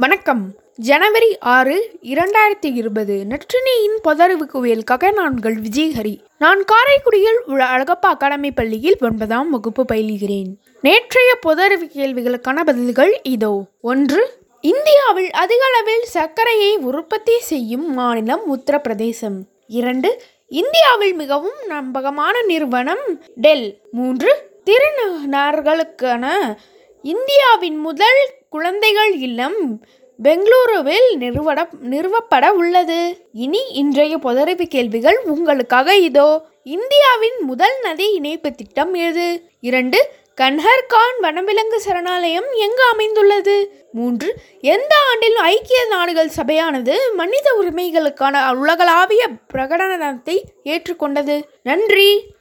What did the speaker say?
வணக்கம். ஜனவரி ஆறு இரண்டாயிரத்தி இருபது நற்றினியின் பொதறிவு குவியலுக்காக நான்கள் விஜயஹரி. நான் காரைக்குடியில் உள்ள அழகப்பா அகாடமி பள்ளியில் ஒன்பதாம் வகுப்பு பயிலுகிறேன். நேற்றைய பொதறிவு கேள்விகளுக்கான பதில்கள் இதோ. ஒன்று இந்தியாவில் அதிக அளவில் சர்க்கரையை உற்பத்தி செய்யும் மாநிலம் உத்தரப்பிரதேசம். இரண்டு இந்தியாவில் மிகவும் நம்பகமான நிறுவனம் டெல். மூன்று திருநர்களுக்கான இந்தியாவின் முதல் குழந்தைகள் இல்லம் பெங்களூருவில் நிறுவட நிறுவப்பட உள்ளது. இனி இன்றைய பொதறிவு கேள்விகள் உங்களுக்காக இதோ. இந்தியாவின் முதல் நதி இணைப்பு திட்டம் எது? இரண்டு கன்ஹர்கான் வனவிலங்கு சரணாலயம் எங்கு அமைந்துள்ளது? மூன்று எந்த ஆண்டில் ஐக்கிய நாடுகள் சபையானது மனித உரிமைகளுக்கான உலகளாவிய பிரகடனத்தை ஏற்றுக்கொண்டது? நன்றி.